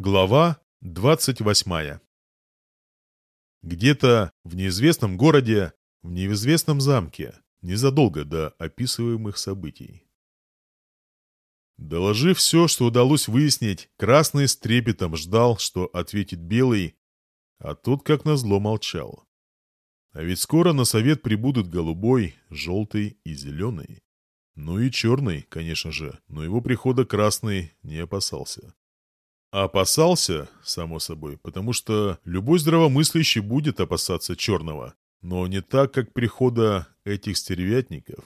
Глава 28 Где-то в неизвестном городе, в неизвестном замке, незадолго до описываемых событий. Доложив все, что удалось выяснить, Красный с трепетом ждал, что ответит Белый, а тот, как назло, молчал. А ведь скоро на совет прибудут Голубой, Желтый и Зеленый. Ну и Черный, конечно же, но его прихода Красный не опасался. Опасался, само собой, потому что любой здравомыслящий будет опасаться черного, но не так, как прихода этих стервятников.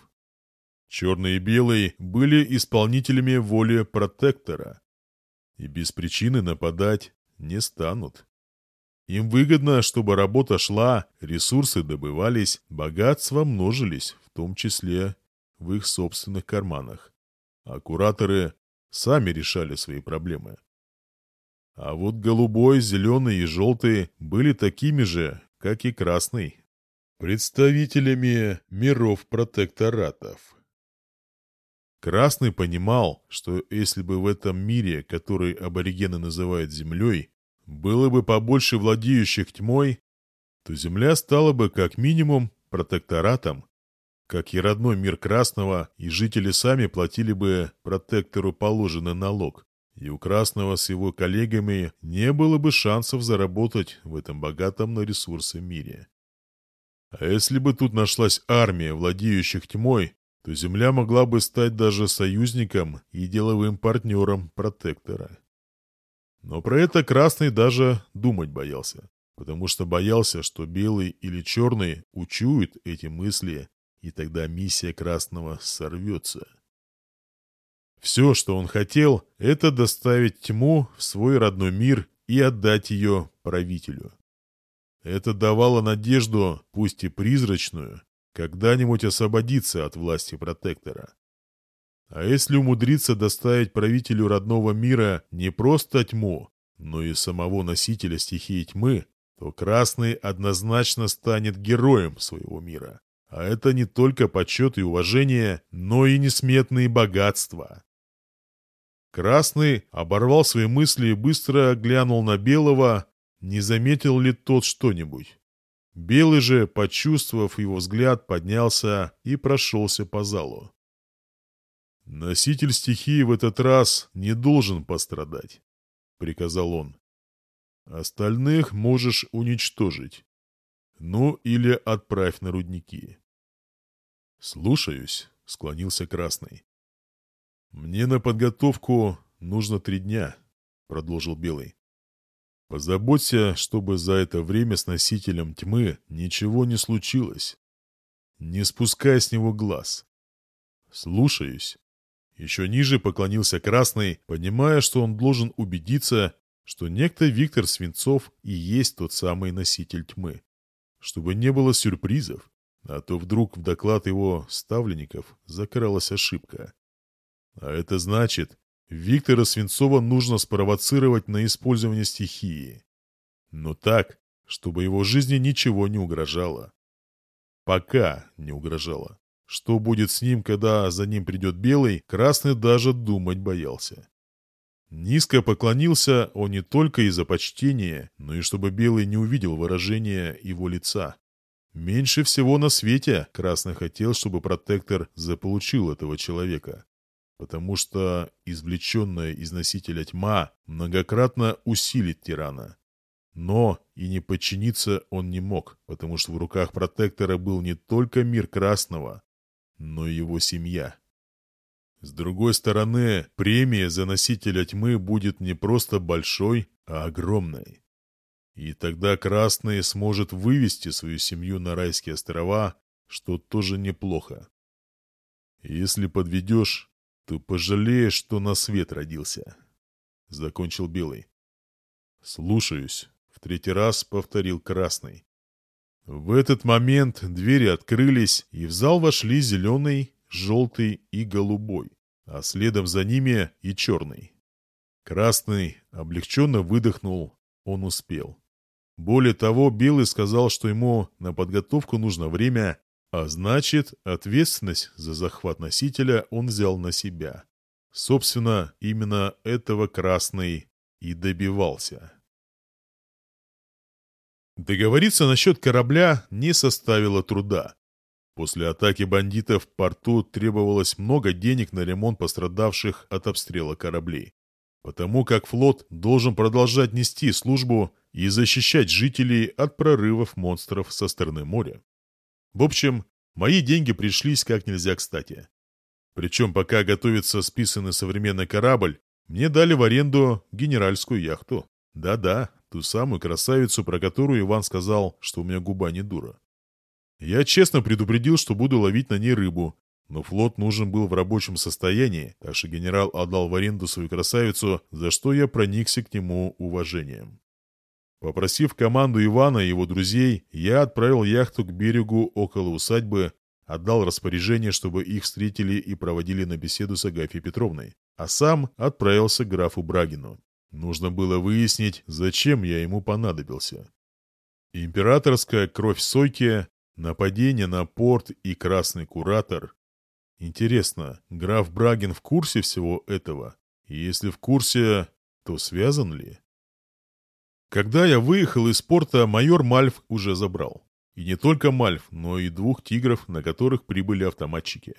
Черный и белый были исполнителями воли протектора. И без причины нападать не станут. Им выгодно, чтобы работа шла, ресурсы добывались, богатства множились, в том числе в их собственных карманах. А кураторы сами решали свои проблемы. А вот голубой, зеленый и желтый были такими же, как и красный. Представителями миров протекторатов. Красный понимал, что если бы в этом мире, который аборигены называют Землей, было бы побольше владеющих тьмой, то Земля стала бы как минимум протекторатом, как и родной мир Красного, и жители сами платили бы протектору положенный налог и у Красного с его коллегами не было бы шансов заработать в этом богатом на ресурсы мире. А если бы тут нашлась армия, владеющих тьмой, то Земля могла бы стать даже союзником и деловым партнером протектора. Но про это Красный даже думать боялся, потому что боялся, что Белый или Черный учуют эти мысли, и тогда миссия Красного сорвется. Все, что он хотел, это доставить тьму в свой родной мир и отдать ее правителю. Это давало надежду, пусть и призрачную, когда-нибудь освободиться от власти протектора. А если умудриться доставить правителю родного мира не просто тьму, но и самого носителя стихии тьмы, то Красный однозначно станет героем своего мира. А это не только почет и уважение, но и несметные богатства. Красный оборвал свои мысли и быстро глянул на Белого, не заметил ли тот что-нибудь. Белый же, почувствовав его взгляд, поднялся и прошелся по залу. «Носитель стихии в этот раз не должен пострадать», — приказал он. «Остальных можешь уничтожить. Ну или отправь на рудники». «Слушаюсь», — склонился Красный. «Мне на подготовку нужно три дня», — продолжил Белый. «Позаботься, чтобы за это время с носителем тьмы ничего не случилось. Не спускай с него глаз». «Слушаюсь». Еще ниже поклонился Красный, понимая, что он должен убедиться, что некто Виктор Свинцов и есть тот самый носитель тьмы. Чтобы не было сюрпризов, а то вдруг в доклад его ставленников закралась ошибка. А это значит, Виктора Свинцова нужно спровоцировать на использование стихии. Но так, чтобы его жизни ничего не угрожало. Пока не угрожало. Что будет с ним, когда за ним придет Белый, Красный даже думать боялся. Низко поклонился он не только из-за почтения, но и чтобы Белый не увидел выражения его лица. Меньше всего на свете Красный хотел, чтобы протектор заполучил этого человека потому что извлеченная из носителя тьма многократно усилит тирана. Но и не подчиниться он не мог, потому что в руках протектора был не только мир Красного, но и его семья. С другой стороны, премия за носителя тьмы будет не просто большой, а огромной. И тогда Красный сможет вывести свою семью на райские острова, что тоже неплохо. Если подведешь, «Ты пожалеешь, что на свет родился!» — закончил Белый. «Слушаюсь», — в третий раз повторил Красный. В этот момент двери открылись, и в зал вошли зеленый, желтый и голубой, а следом за ними и черный. Красный облегченно выдохнул, он успел. Более того, Белый сказал, что ему на подготовку нужно время, а значит, ответственность за захват носителя он взял на себя. Собственно, именно этого Красный и добивался. Договориться насчет корабля не составило труда. После атаки бандитов в порту требовалось много денег на ремонт пострадавших от обстрела кораблей, потому как флот должен продолжать нести службу и защищать жителей от прорывов монстров со стороны моря. В общем, мои деньги пришлись как нельзя кстати. Причем пока готовится списанный современный корабль, мне дали в аренду генеральскую яхту. Да-да, ту самую красавицу, про которую Иван сказал, что у меня губа не дура. Я честно предупредил, что буду ловить на ней рыбу, но флот нужен был в рабочем состоянии, так что генерал отдал в аренду свою красавицу, за что я проникся к нему уважением. Попросив команду Ивана и его друзей, я отправил яхту к берегу около усадьбы, отдал распоряжение, чтобы их встретили и проводили на беседу с Агафьей Петровной, а сам отправился к графу Брагину. Нужно было выяснить, зачем я ему понадобился. Императорская кровь Сойки, нападение на порт и красный куратор. Интересно, граф Брагин в курсе всего этого? И если в курсе, то связан ли? Когда я выехал из порта, майор Мальф уже забрал. И не только Мальф, но и двух тигров, на которых прибыли автоматчики.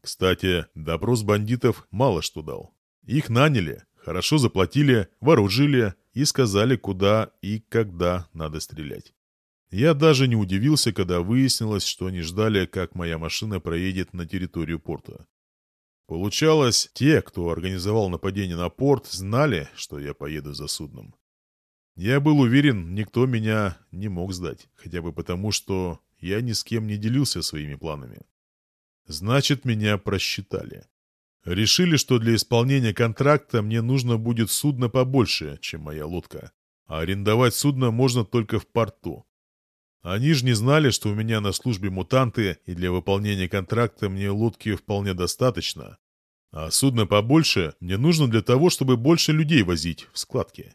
Кстати, допрос бандитов мало что дал. Их наняли, хорошо заплатили, вооружили и сказали, куда и когда надо стрелять. Я даже не удивился, когда выяснилось, что они ждали, как моя машина проедет на территорию порта. Получалось, те, кто организовал нападение на порт, знали, что я поеду за судном. Я был уверен, никто меня не мог сдать, хотя бы потому, что я ни с кем не делился своими планами. Значит, меня просчитали. Решили, что для исполнения контракта мне нужно будет судно побольше, чем моя лодка. А арендовать судно можно только в порту. Они же не знали, что у меня на службе мутанты, и для выполнения контракта мне лодки вполне достаточно. А судно побольше мне нужно для того, чтобы больше людей возить в складке.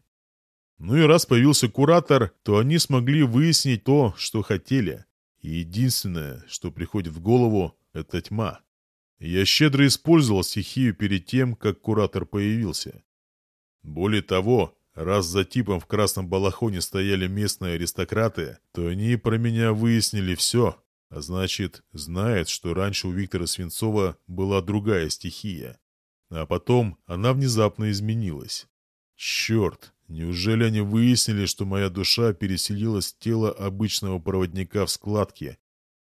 Ну и раз появился куратор, то они смогли выяснить то, что хотели. И единственное, что приходит в голову, это тьма. Я щедро использовал стихию перед тем, как куратор появился. Более того, раз за типом в красном балахоне стояли местные аристократы, то они про меня выяснили все, а значит, знает, что раньше у Виктора Свинцова была другая стихия. А потом она внезапно изменилась. Черт, Неужели они выяснили, что моя душа переселилась с тела обычного проводника в складке?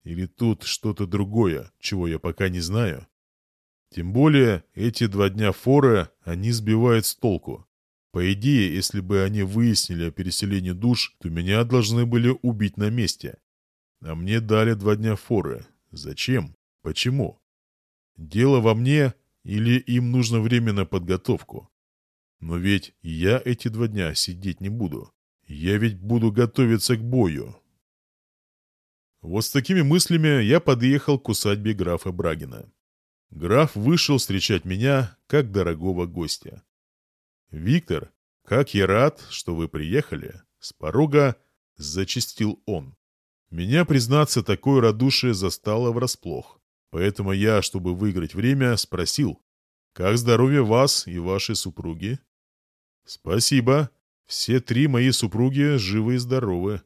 Или тут что-то другое, чего я пока не знаю? Тем более, эти два дня форы они сбивают с толку. По идее, если бы они выяснили о переселении душ, то меня должны были убить на месте. А мне дали два дня форы. Зачем? Почему? Дело во мне или им нужно время на подготовку? Но ведь я эти два дня сидеть не буду. Я ведь буду готовиться к бою. Вот с такими мыслями я подъехал к усадьбе графа Брагина. Граф вышел встречать меня, как дорогого гостя. «Виктор, как я рад, что вы приехали!» С порога зачастил он. Меня, признаться, такое радушие застало врасплох. Поэтому я, чтобы выиграть время, спросил, «Как здоровье вас и вашей супруги?» «Спасибо. Все три мои супруги живы и здоровы.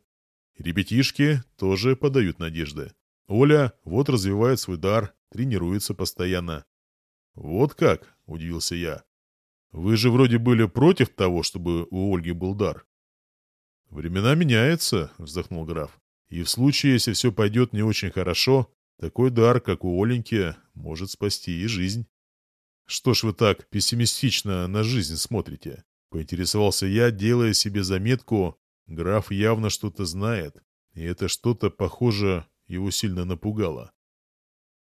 Ребятишки тоже подают надежды. Оля вот развивает свой дар, тренируется постоянно». «Вот как?» – удивился я. «Вы же вроде были против того, чтобы у Ольги был дар». «Времена меняются», – вздохнул граф. «И в случае, если все пойдет не очень хорошо, такой дар, как у Оленьки, может спасти и жизнь». «Что ж вы так пессимистично на жизнь смотрите?» Поинтересовался я, делая себе заметку. Граф явно что-то знает, и это что-то, похоже, его сильно напугало.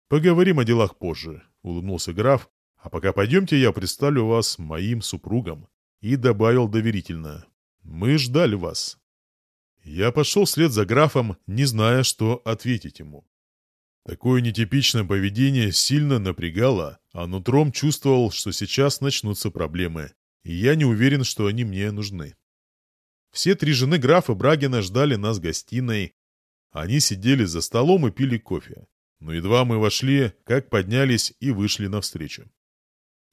«Поговорим о делах позже», — улыбнулся граф. «А пока пойдемте, я представлю вас моим супругам». И добавил доверительно. «Мы ждали вас». Я пошел вслед за графом, не зная, что ответить ему. Такое нетипичное поведение сильно напрягало, а нутром чувствовал, что сейчас начнутся проблемы. и я не уверен, что они мне нужны. Все три жены графа Брагина ждали нас в гостиной. Они сидели за столом и пили кофе. Но едва мы вошли, как поднялись и вышли навстречу.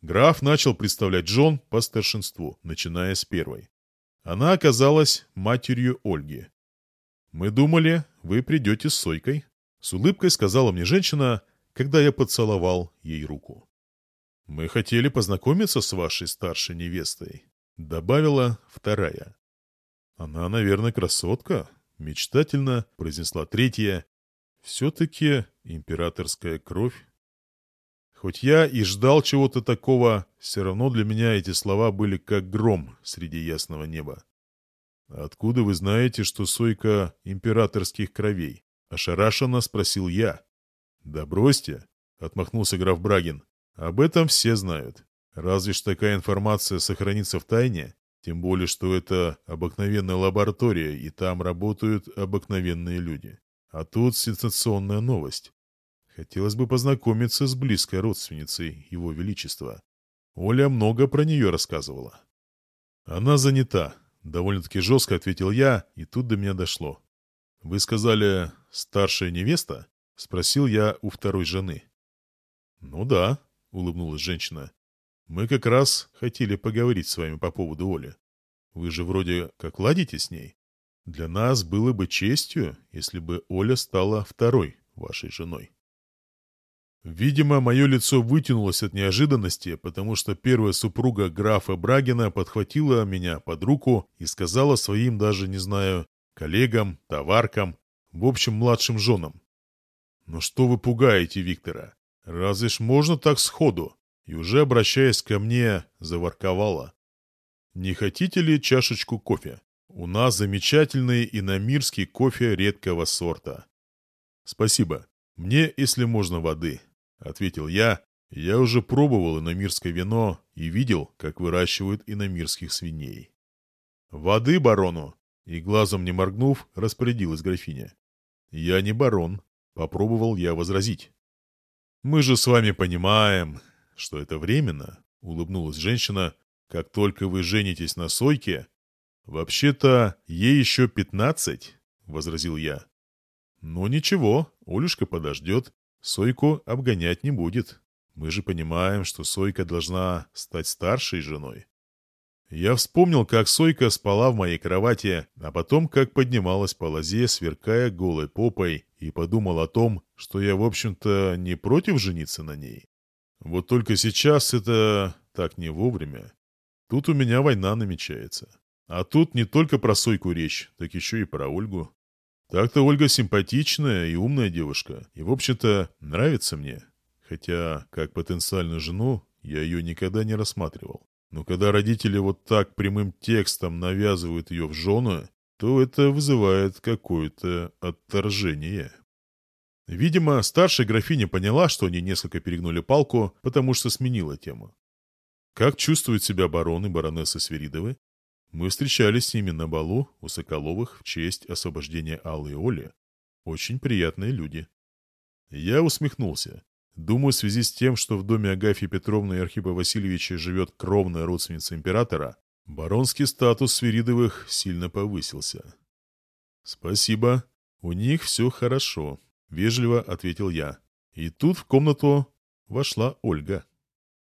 Граф начал представлять Джон по старшинству, начиная с первой. Она оказалась матерью Ольги. «Мы думали, вы придете с «Мы хотели познакомиться с вашей старшей невестой», — добавила вторая. «Она, наверное, красотка», — мечтательно произнесла третья. «Все-таки императорская кровь». Хоть я и ждал чего-то такого, все равно для меня эти слова были как гром среди ясного неба. «Откуда вы знаете, что Сойка императорских кровей?» — ошарашенно спросил я. «Да бросьте!» — отмахнулся граф Брагин. Об этом все знают. Разве ж такая информация сохранится в тайне? Тем более, что это обыкновенная лаборатория, и там работают обыкновенные люди. А тут сенсационная новость. Хотелось бы познакомиться с близкой родственницей Его Величества. Оля много про нее рассказывала. «Она занята», — довольно-таки жестко ответил я, и тут до меня дошло. «Вы сказали, старшая невеста?» — спросил я у второй жены. «Ну да», улыбнулась женщина. «Мы как раз хотели поговорить с вами по поводу Оли. Вы же вроде как ладите с ней. Для нас было бы честью, если бы Оля стала второй вашей женой». Видимо, мое лицо вытянулось от неожиданности, потому что первая супруга графа Брагина подхватила меня под руку и сказала своим, даже не знаю, коллегам, товаркам, в общем, младшим женам. Но «Ну что вы пугаете Виктора? «Разве ж можно так сходу?» И уже обращаясь ко мне, заворковала. «Не хотите ли чашечку кофе? У нас замечательный иномирский кофе редкого сорта». «Спасибо. Мне, если можно, воды», — ответил я. «Я уже пробовал иномирское вино и видел, как выращивают иномирских свиней». «Воды барону!» — и глазом не моргнув, распорядилась графиня. «Я не барон», — попробовал я возразить. «Мы же с вами понимаем, что это временно», — улыбнулась женщина. «Как только вы женитесь на Сойке...» «Вообще-то, ей еще пятнадцать», — возразил я. Но ничего, Олюшка подождет, Сойку обгонять не будет. Мы же понимаем, что Сойка должна стать старшей женой». Я вспомнил, как Сойка спала в моей кровати, а потом как поднималась по лозе, сверкая голой попой, и подумал о том, что я, в общем-то, не против жениться на ней. Вот только сейчас это так не вовремя. Тут у меня война намечается. А тут не только про Сойку речь, так еще и про Ольгу. Так-то Ольга симпатичная и умная девушка, и, в общем-то, нравится мне. Хотя, как потенциальную жену, я ее никогда не рассматривал. Но когда родители вот так прямым текстом навязывают ее в жены, то это вызывает какое-то отторжение. Видимо, старшая графиня поняла, что они несколько перегнули палку, потому что сменила тему. Как чувствуют себя бароны и баронессы Сверидовы? Мы встречались с ними на балу у Соколовых в честь освобождения Аллы и Оли. Очень приятные люди. Я усмехнулся. Думаю, в связи с тем, что в доме Агафьи Петровны и Архипа Васильевича живет кровная родственница императора, баронский статус Свиридовых сильно повысился. «Спасибо. У них все хорошо», — вежливо ответил я. И тут в комнату вошла Ольга.